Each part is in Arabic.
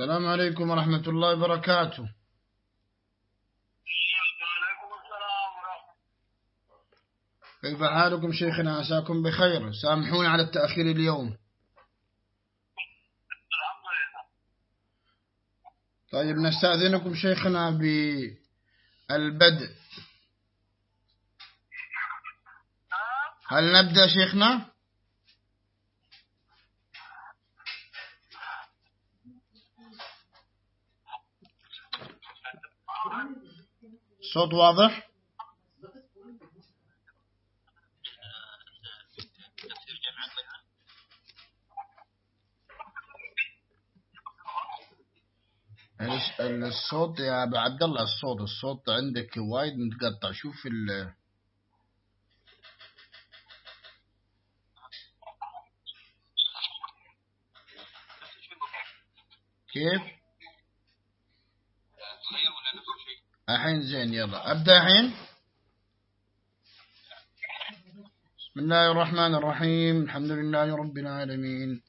السلام عليكم ورحمة الله وبركاته. كيف حالكم شيخنا؟ عساكم بخير. سامحوني على التأخير اليوم. طيب نستأذنكم شيخنا بالبدء. هل نبدأ شيخنا؟ صوت واضح؟ الصوت يا أبو عبد الله؟ الصوت الصوت عندك وايد متقطع. شوف ال كيف؟ الحين زين يلا. أبدأ الحين. بسم الله الرحمن الرحيم. الحمد لله رب العالمين.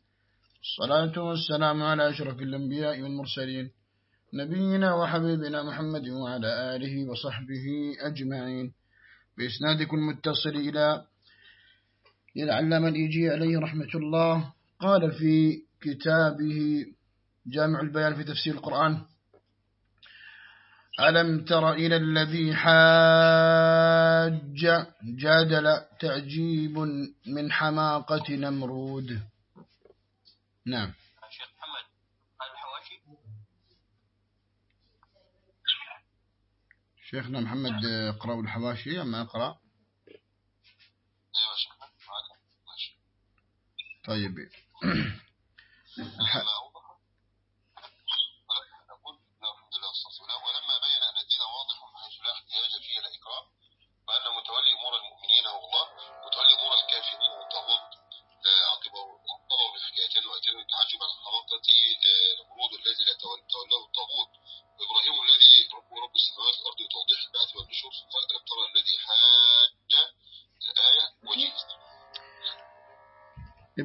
الصلاة والسلام على أشرف الأنبياء والمرسلين. نبينا وحبيبنا محمد وعلى آله وصحبه أجمعين. بإسنادكم المتصل إلى العلامة الإيجي عليه رحمة الله. قال في كتابه جامع البيان في تفسير القرآن ألم تر إلى الذي حاج؟ جادل تعجيب من حماقة نمرود. نعم. شيخنا محمد اقرأوا الحواشي أما أقرأ طيب.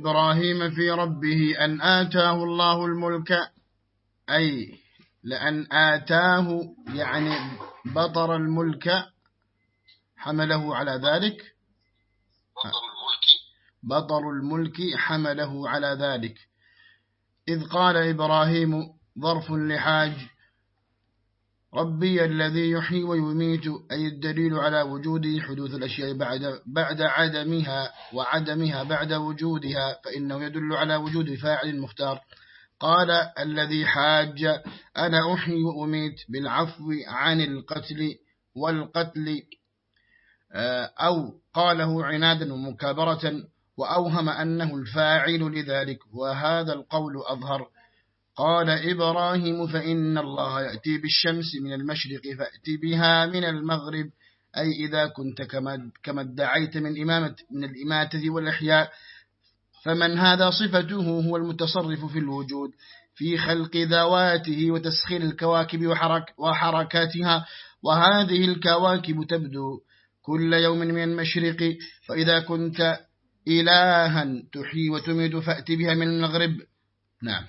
إبراهيم في ربه أن آتاه الله الملك أي لأن آتاه يعني بطر الملك حمله على ذلك. بطر الملك. حمله على ذلك. إذ قال إبراهيم ظرف لحاج ربي الذي يحيي ويميت أي الدليل على وجود حدوث الأشياء بعد, بعد عدمها وعدمها بعد وجودها فإنه يدل على وجود فاعل مختار. قال الذي حاج أنا أحيي وأميت بالعفو عن القتل والقتل آه، أو قاله عنادا ومكابرة وأوهم أنه الفاعل لذلك وهذا القول أظهر. قال إبراهيم فإن الله يأتي بالشمس من المشرق فأتي بها من المغرب. أي إذا كنت كما ادعيت من, إمامة من الإماتة والإحياء فمن هذا صفته هو المتصرف في الوجود في خلق ذواته وتسخير الكواكب وحرك وحركاتها. وهذه الكواكب تبدو كل يوم من المشرق فإذا كنت إلها تحيي وتميت فأتي بها من المغرب. نعم.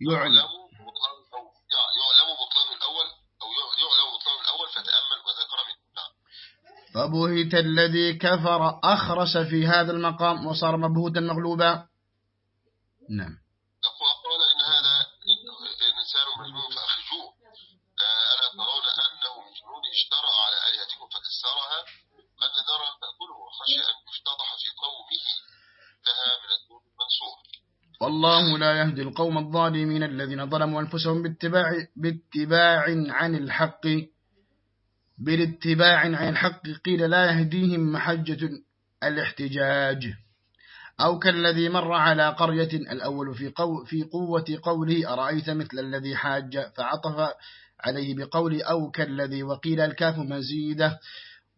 يعلم. يعلم بطلان الأول. أو يعلم بطلان الأول فتأمل وذكر منه نعم. فبهت الذي كفر أخرس في هذا المقام وصار مبهوتا مغلوبا. نعم قال إن هذا إنسان مجنون فأخرجوه ألا ترون أنه من جنون اشترى على آلهتكم فكسرها قد نرى تأكله وخشي أن يفتضح في قومه لها من الدون المنصور والله لا يهدي القوم الظالمين الذين ظلموا أنفسهم باتباع, باتباع عن الحق. بالاتباع عن الحق قيل لا يهديهم محجة الاحتجاج. أو كالذي مر على قرية الأول في, قو في قوة قوله أرأيت مثل الذي حاج فعطف عليه بقول أو كالذي وقيل الكاف مزيدة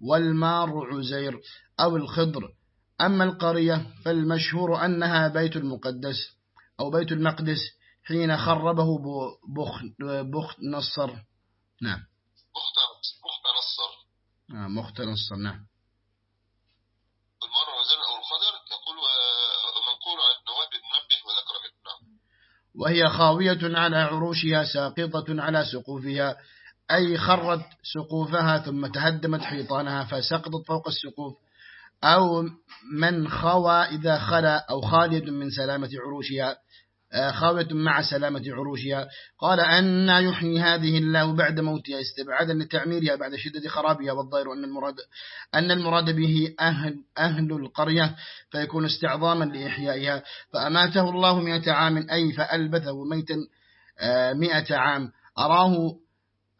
والمار عزير أو الخضر. أما القرية فالمشهور أنها بيت المقدس أو بيت المقدس حين خربه بخ, بخ نصر. نعم. مخت نصر. نعم. مخت نصر نعم. وهي خاوية على عروشها ساقطة على سقوفها أي خرت سقوفها ثم تهدمت حيطانها فسقطت فوق السقوف أو من خوى إذا خلا أو خالية من سلامة عروشها آه، خاوية مع سلامة عروشها. قال أن يحيي هذه الله بعد موتها استبعادا لتعميرها بعد شدة خرابها والظاهر أن المراد, أن المراد به أهل, أهل القرية فيكون استعظاما لإحيائها. فأماته الله مئة عام أي فألبثه ميتا آه، مئة عام. أراه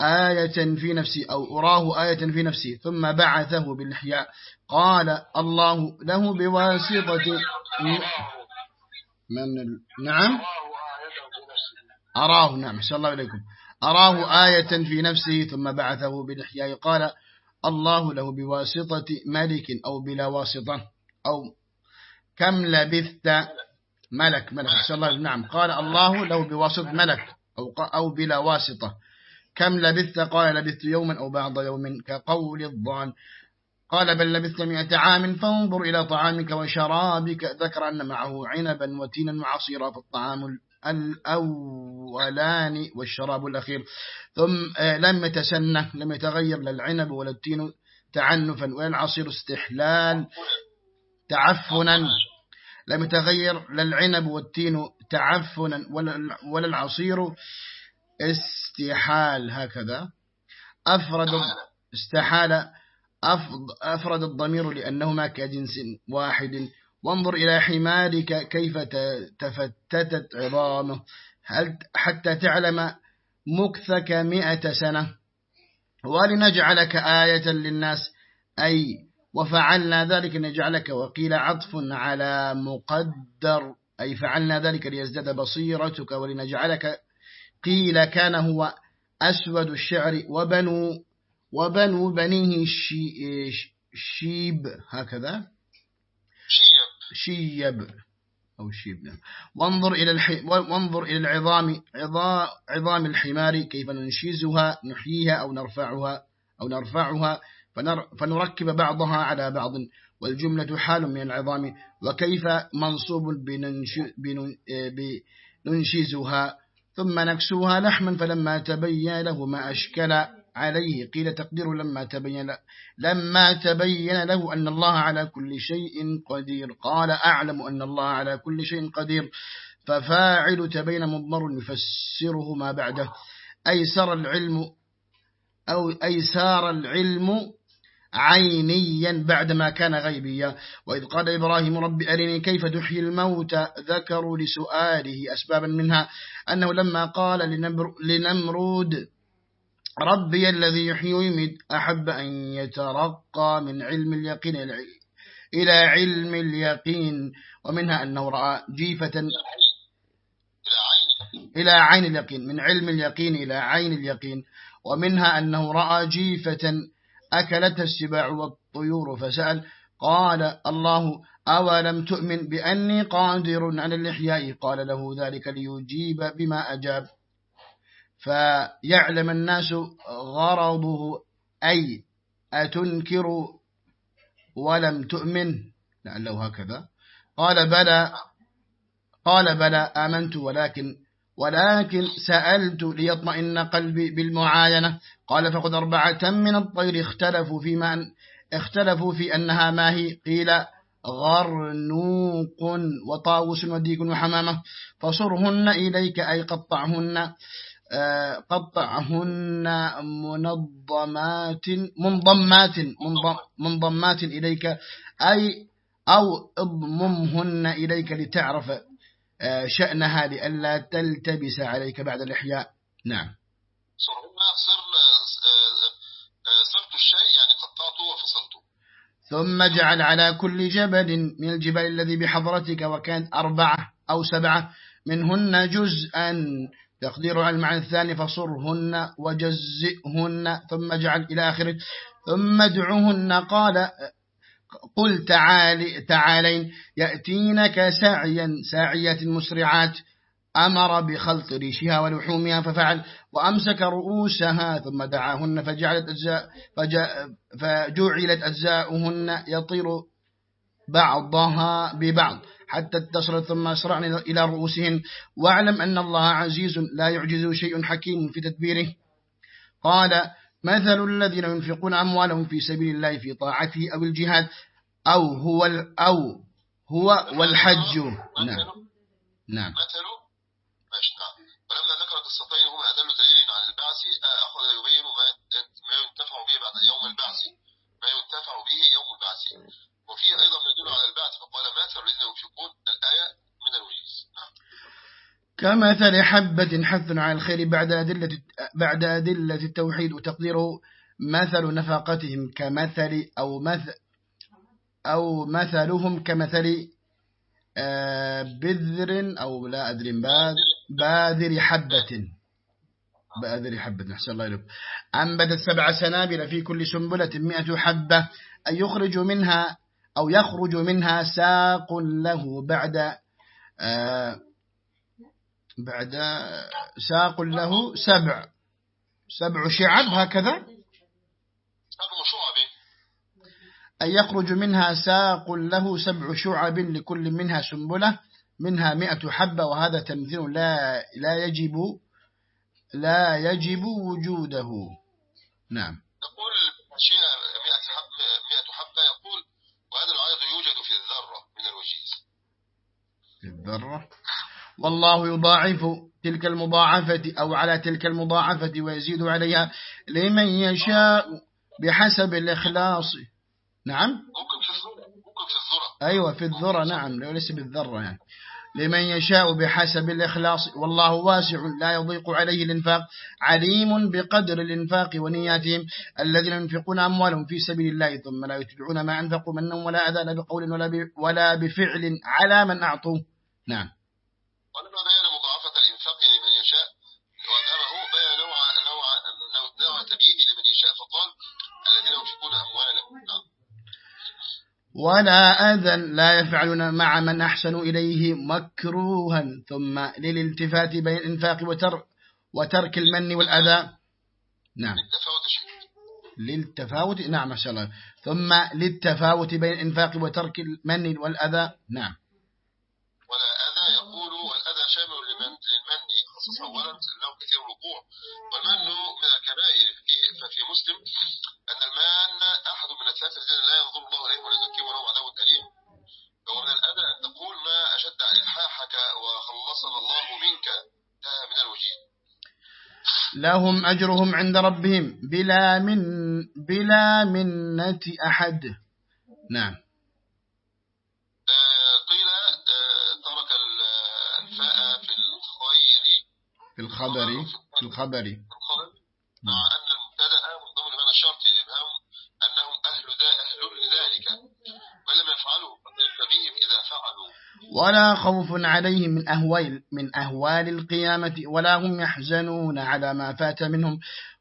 آية في نفسي أو أراه آية في نفسي ثم بعثه بالإحياء. قال الله له بواسطة من ال... نعم؟ أراه نعم شاء الله إليكم أراه آية في نفسه ثم بعثه بالإحياء. قال الله له بواسطة ملك أو بلا واسطة أو كم لبثت؟ ملك ملك شاء الله نعم قال الله له بواسطة ملك أو, أو بلا واسطة. كم لبثت؟ قال لبثت يوما أو بعض يوم كقول الضان قال بل لبثت مئة عام فانظر إلى طعامك وشرابك ذكر أن معه عنبا وتينا وعصيرا فالطعام الأولان والشراب الأخير. ثم آه، لم يتسنى لم يتغير للعنب ولا التين تعنفا ولا العصير استحلال. تعفنا لم يتغير للعنب والتين تعفنا ولا العصير استحال هكذا. أفرد استحال أفرد الضمير لأنهما كجنس واحد. وانظر إلى حمارك كيف تفتتت عظامه. هل حتى تعلم مكثك مئة سنة. ولنجعلك آية للناس. أي وفعلنا ذلك نجعلك وقيل عطف على مقدر. أي فعلنا ذلك ليزداد بصيرتك ولنجعلك قيل كان هو أسود الشعر وبنو وبنو بنيه شيب هكذا؟ شيب. أو شيب نعم. وانظر إلى الح... وانظر إلى العظام عظام الحمار كيف ننشزها نحييها أو نرفعها أو نرفعها فنر... فنركب بعضها على بعض. والجملة حال من العظام وكيف منصوب بننش... بنن... ثم نكسوها لحما فلما تبين له ما أشكل عليه. قيل تقدير لما تبين لما تبين له أن الله على كل شيء قدير. قال أعلم أن الله على كل شيء قدير. ففاعل تبين مضمر يفسره ما بعده. أيسر العلم أو أيسار العلم عينيا بعدما كان غيبيا. وإذ قال إبراهيم رب أرني كيف تحيي الموت ذكروا لسؤاله أسبابا منها أنه لما قال لنمرود ربي الذي يحيي ويميت أحب أن يترقى من علم اليقين إلى علم اليقين. ومنها أنه رأى جيفة إلى عين اليقين من علم اليقين إلى عين اليقين. ومنها أنه رأى جيفة أكلتها السباع والطيور فسأل قال الله أولم تؤمن بأني قادر على الإحياء؟ قال له ذلك ليجيب بما أجاب. فيعلم الناس غرضه أي أتنكر ولم تؤمن؟ لعله هكذا. قال بلى قال بلى آمنت ولكن ولكن سألت ليطمئن قلبي بالمعاينة. قال فقد أربعة من الطير اختلفوا فيما اختلفوا في أنها ما هي. قيل غرنوق وطاوس وديك وحمامة. فصرهن إليك أي قطعهن قطعهن منظمات منضمات منضمات إليك أي أو اضممهن إليك لتعرف آه، شأنها لألا تلتبس عليك بعد الإحياء. نعم. صرنا صرنا آه، آه، صرت الشيء يعني قطعته وفصلته. ثم جعل على كل جبل من الجبال الذي بحضرتك وكانت أربعة أو سبعة منهن جزءا. تقدير على المعنى الثاني فصرهن وجزئهن ثم جعل إلى آخره ثم ادعهن. قال قل تعالي تعالين يأتينك سعيا ساعية مسرعات أمر بخلط ريشها ولحومها ففعل وأمسك رؤوسها ثم دعاهن فجعلت أجزاء فجعلت أجزاؤهن يطير بعضها ببعض حتى اتصلت ثم أسرعن إلى رؤوسهن. واعلم أن الله عزيز لا يعجزه شيء حكيم في تدبيره. قال مثل الذين ينفقون أموالهم في سبيل الله في طاعته أو الجهاد أو هو أو هو والحج. نعم. نعم. مثل ولما ذكر قصتين هما أدل دليل على البعث أخذ يبين ما ينتفع به بعد يوم البعث. ما ينتفع به يوم البعث. وفيه أيضا ما يدل على البعث. فقال مثل الذين ينفقون الآية من الوجيز نعم. كمثل حبة حث على الخير بعد أدلة بعد أدلة التوحيد وتقديره مثل نفقتهم كمثل أو مثل أو مثلهم كمثل آه، بذر أو لا أدري باذر حبة. باذر حبة نحسن الله إليك أنبتت سبع سنابل في كل سنبلة مئة حبة أن يخرج منها أو يخرج منها ساق له بعد آه، بعد ساق له سبع. سبع شعب هكذا. أن يخرج منها ساق له سبع شعب لكل منها سنبلة منها مئة حبة وهذا تمثيل لا, لا يجب لا يجب وجوده. نعم. يقول أشياء مئة حبة, مئة حبة يقول وهذا العدد يوجد في الذرة من الوجيز. في الذرة. والله يضاعف تلك المضاعفة أو على تلك المضاعفة ويزيد عليها لمن يشاء بحسب الإخلاص. نعم؟ ممكن في الذرة ممكن في الذرة. أيوة في الذرة نعم ليس بالذرة يعني. لمن يشاء بحسب الإخلاص والله واسع لا يضيق عليه الإنفاق عليم بقدر الإنفاق ونياتهم الذين ينفقون أموالهم في سبيل الله ثم لا يتبعون ما أنفقوا منا ولا أذى لا بقول ولا ولا بفعل على من أعطوه. نعم. ولما بيان مضاعفة الإنفاق لمن يشاء وأذهبه بيان نوع نوع نوع تبيين لمن يشاء فقال الذين ينفقون أموالهم. نعم. ولا أذى لا يفعلون مع من أحسن إليه مكروها ثم للالتفات بين الإنفاق وتر وترك المن والأذى. نعم. للتفاوت نعم ما شاء الله. ثم للتفاوت بين الإنفاق وترك المن والأذى. نعم ولا أذى يقول والأذى شامل لمن للمن خصص أولا كثير الوقوع والمن من الكبائر ففي مسلم أن المان أحد من الثلاثة الذين لا ينظر الله إليهم ولا يزكيهم ولهم عذاب أليم ومن الأذى أن تقول ما أشد إلحاحك وخلصنا الله منك من الوجيد لهم أجرهم عند ربهم بلا من بلا منة أحد. نعم. في الخبر في الخبر مع أن المبتدا من ضمن معنى الشرط الإبهام أنهم أهل أهل لذلك. ولم يفعلوا؟ بهم إذا فعلوا. ولا خوف عليهم من أهوال من أهوال القيامة ولا هم يحزنون على ما فات منهم.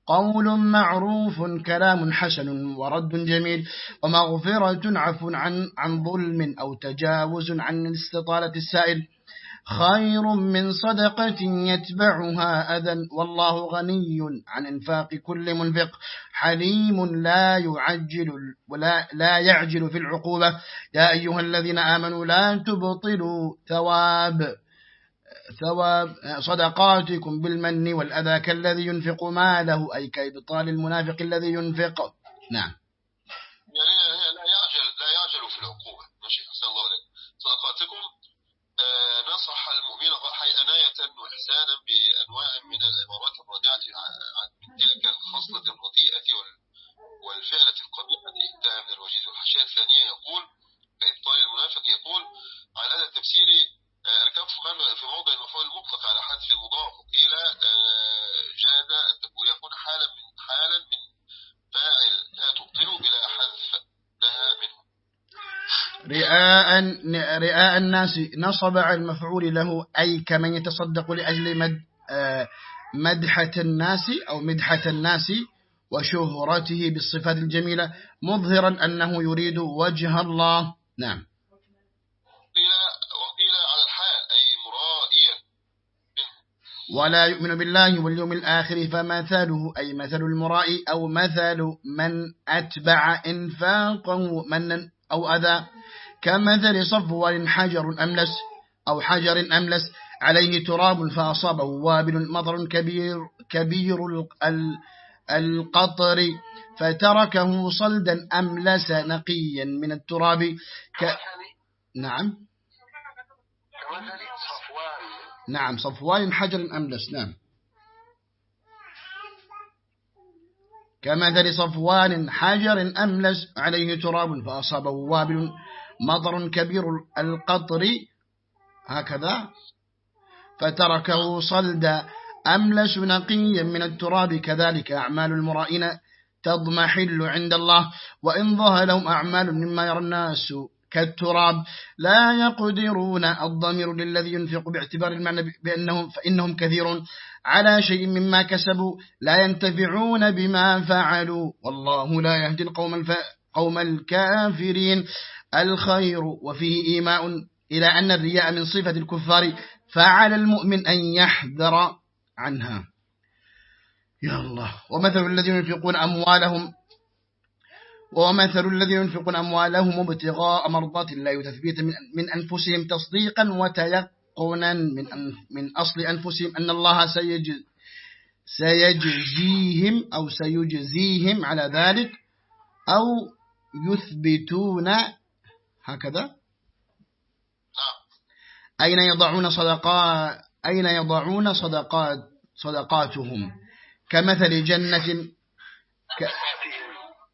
قول معروف كلام حسن ورد جميل. ومغفرة عفو عن عن ظلم أو تجاوز عن استطالة السائل. خير من صدقة يتبعها أذى. والله غني عن إنفاق كل منفق حليم لا يعجل ولا لا يعجل في العقوبة. يا أيها الذين آمنوا لا تبطلوا ثواب ثواب صدقاتكم بالمن والأذى. كالذي ينفق ماله أي كإبطال المنافق الذي ينفق. نعم. يعني لا يعجل لا يعجل في العقوبة. ماشي أحسن الله عليك صدقاتكم نصح المؤمن عناية وإحسانا بأنواع من العبارات الراجعة عن تلك الخصلة الرديئة والفعلة القبيحة انتهى من الوجيز والحشاة الثانية يقول إبطال المنافق يقول على هذا التفسير آه، الكف في موضع المفعول المطلق على حذف المضاف. قيل آه، جاد أن تكون يكون حالا من حالا من فاعل لا تبطل بلا حذف لها منه. رئاء رئاء الناس نصب على المفعول له أي كمن يتصدق لأجل مد آه، مدحة الناس أو مدحة الناس وشهرته بالصفات الجميلة مظهرا أنه يريد وجه الله. نعم. ولا يؤمن بالله واليوم الآخر فمثله أي مثل المرائي أو مثل من أتبع إنفاقه من أو أذى كمثل صفوان حجر أملس أو حجر أملس عليه تراب فأصابه وابل مطر كبير كبير القطر فتركه صلدا أملس نقيا من التراب ك... نعم. نعم صفوان حجر أملس نعم. كمثل صفوان حجر أملس عليه تراب فأصابه وابل مطر كبير القطر هكذا فتركه صلدا أملس نقيا من التراب كذلك أعمال المرائين تضمحل عند الله وإن ظهر لهم أعمال مما يرى الناس كالتراب. لا يقدرون الضمير للذي ينفق باعتبار المعنى بأنهم فإنهم كثير على شيء مما كسبوا لا ينتفعون بما فعلوا. والله لا يهدي القوم الف... قوم الكافرين. الخير وفيه إيماء إلى أن الرياء من صفة الكفار. فعلى المؤمن أن يحذر عنها. يا الله. ومثل الذين ينفقون أموالهم ومثل الذين ينفقون أموالهم ابتغاء مرضات الله وتثبيتا من أنفسهم تصديقا وتيقنا من من أصل أنفسهم أن الله سيج سيجزيهم أو سيجزيهم على ذلك أو يثبتون هكذا. أين يضعون صدقات أين يضعون صدقات صدقاتهم؟ كمثل جنة ك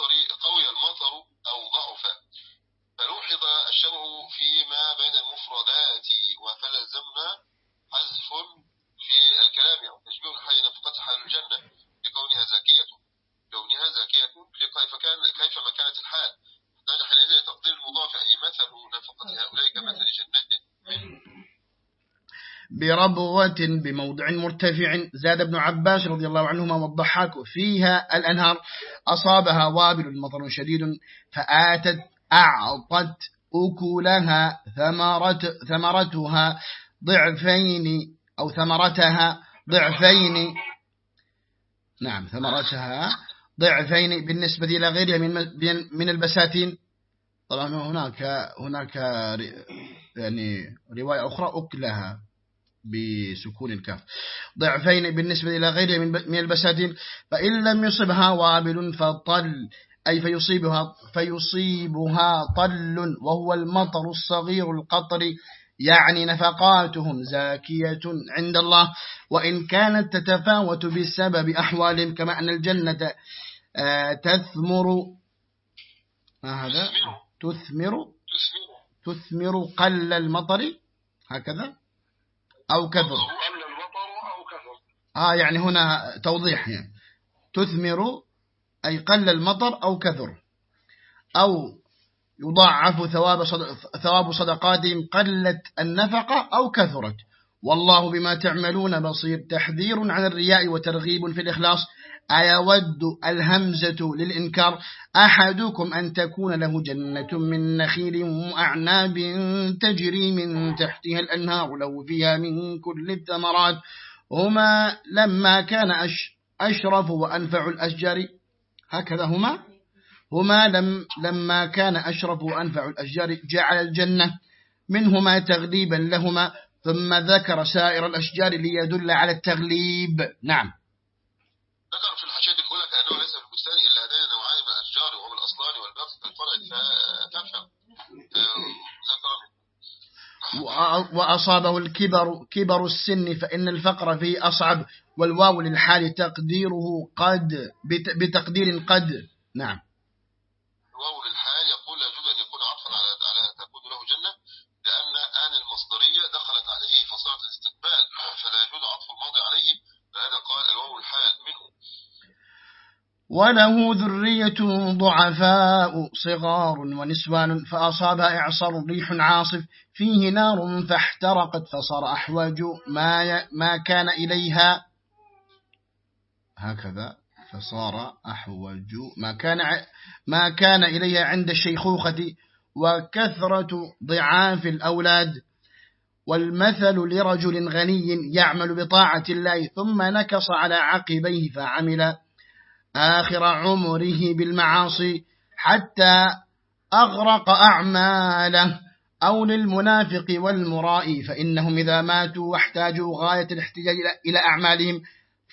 المطر قوي المطر أو ضعف. فلوحظ الشرع فيما بين المفردات وفلزمنا حذف في الكلام أو تشبيه الحي نفقتها الجنة لكونها زاكية. كونها زاكية كيف ما كانت الحال. نجح حينئذ تقدير المضاف أي مثل نفقة هؤلاء كمثل جنة. من بربوة بموضع مرتفع. زاد ابن عباس رضي الله عنهما والضحاك فيها الأنهار. أصابها وابل مطر شديد فآتت أعطت أكلها ثمرت ثمرتها ضعفين أو ثمرتها ضعفين. نعم ثمرتها ضعفين بالنسبة إلى غيرها من من البساتين. طبعا هناك هناك يعني رواية أخرى أكلها. بسكون الكاف ضعفين بالنسبة إلى غيرها من البساتين فإن لم يصبها وابل فطل أي فيصيبها, فيصيبها طل وهو المطر الصغير القطر يعني نفقاتهم زاكية عند الله. وإن كانت تتفاوت بسبب أحوالهم كما أن الجنة آه، تثمر ما هذا؟ تثمر. تثمر قل المطر هكذا. أو كثر. آه يعني هنا توضيح يعني. تثمر أي قل المطر أو كثر. أو يضاعف ثواب ثواب صدقاتهم قلت النفقة أو كثرت. والله بما تعملون بصير. تحذير عن الرياء وترغيب في الإخلاص. أيود الهمزة للإنكار. أحدكم أن تكون له جنة من نخيل وأعناب تجري من تحتها الأنهار له فيها من كل الثمرات. هما لما كان أشرف وأنفع الأشجار. هكذا هما. هما لم لما كان أشرف وأنفع الأشجار جعل الجنة منهما تغليبا لهما ثم ذكر سائر الأشجار ليدل على التغليب. نعم. ذكر في الحاشية الأولى كأنه ليس في البستان إلا هذين نوعان من الأشجار وهو الأصلان والباب في الفرع فتفهم ذكر وأصابه الكبر كبر السن فإن الفقر فيه أصعب والواو للحال تقديره قد بتقدير قد. نعم الواو للحال يقول لا يجوز أن يكون عطفا على على تكون له جنة لأن آن المصدرية دخلت عليه فصلت الاستقبال فلا يجوز عطف الماضي عليه فهذا قال الواو الحال منه وله ذرية ضعفاء صغار ونسوان فأصابها إعصار ريح عاصف فيه نار فاحترقت فصار أحوج ما, ما كان إليها. هكذا فصار أحوج ما كان, ما كان إليها عند الشيخوخة وكثرة ضعاف الأولاد. والمثل لرجل غني يعمل بطاعة الله ثم نكص على عقبيه فعمل. آخر عمره بالمعاصي حتى أغرق أعماله أو للمنافق والمرائي فإنهم إذا ماتوا واحتاجوا غاية الاحتجاج إلى أعمالهم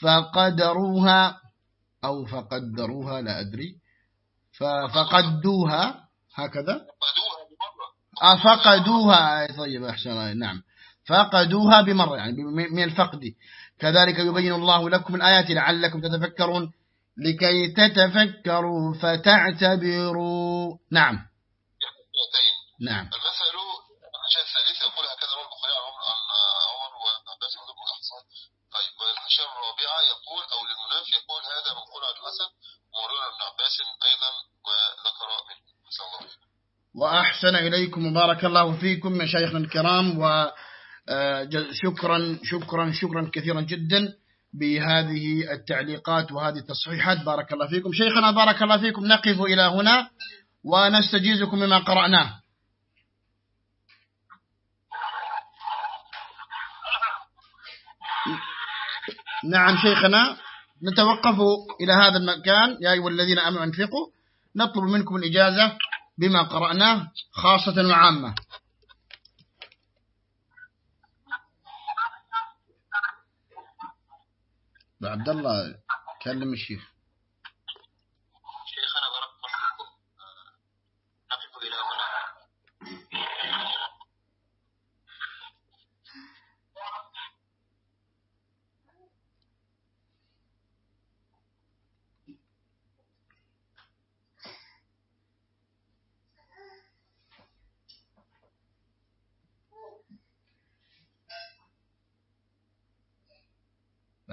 فقدروها أو فقدروها لا أدري فقدوها هكذا؟ فقدوها طيب أحسن نعم. فقدوها بمرة يعني من الفقد. كذلك يبين الله لكم الآيات لعلكم تتفكرون. لكي تتفكروا فتعتبروا. نعم. نعم. المثل الحاشية الثالثة يقول هكذا البخاري عن عمر عندكم الأحصان طيب والحاشية الرابعة يقول أو للمناف يقول هذا منقول عن الحسن ومروي ابن عباس أيضا وذكر منه. حسن الله وأحسن إليكم وبارك الله فيكم مشايخنا الكرام وشكرا آه، شكرا شكرا كثيرا جدا. بهذه التعليقات وهذه التصحيحات. بارك الله فيكم. شيخنا بارك الله فيكم. نقف إلى هنا ونستجيزكم مما قرأناه. نعم شيخنا نتوقف إلى هذا المكان. يا أيها الذين أمنوا أنفقوا. نطلب منكم الإجازة بما قرأناه خاصة وعامة. عبد الله كلم الشيخ شيخنا بارك الله فيكم نقف إلى هنا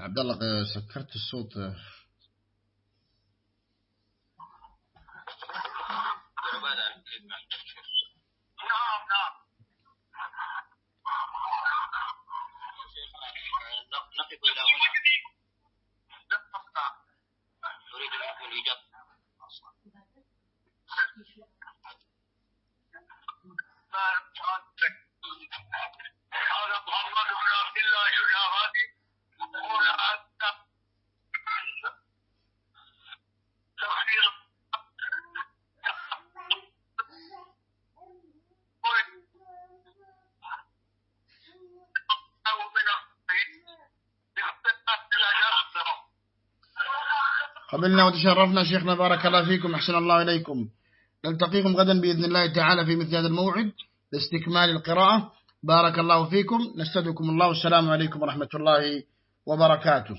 عبد الله سكرت الصوت. قبلنا وتشرفنا شيخنا بارك الله فيكم أحسن الله إليكم. نلتقيكم غدا بإذن الله تعالى في مثل هذا الموعد لاستكمال القراءة. بارك الله فيكم. نستدعكم الله. والسلام عليكم ورحمة الله وبركاته.